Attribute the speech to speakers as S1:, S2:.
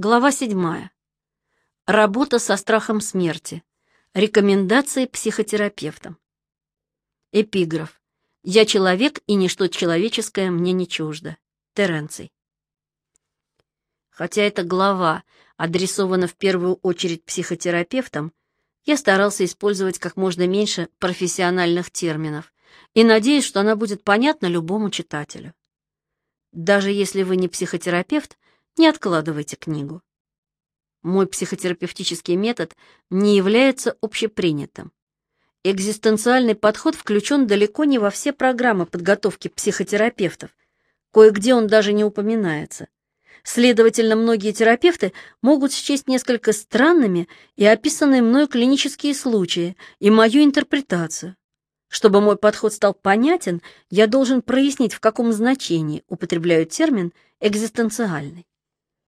S1: Глава 7. Работа со страхом смерти. Рекомендации психотерапевтам. Эпиграф. «Я человек, и ничто человеческое мне не чуждо». Теренций. Хотя эта глава адресована в первую очередь психотерапевтам, я старался использовать как можно меньше профессиональных терминов и надеюсь, что она будет понятна любому читателю. Даже если вы не психотерапевт, не откладывайте книгу. Мой психотерапевтический метод не является общепринятым. Экзистенциальный подход включен далеко не во все программы подготовки психотерапевтов. Кое-где он даже не упоминается. Следовательно, многие терапевты могут счесть несколько странными и описанные мной клинические случаи и мою интерпретацию. Чтобы мой подход стал понятен, я должен прояснить, в каком значении употребляю термин «экзистенциальный».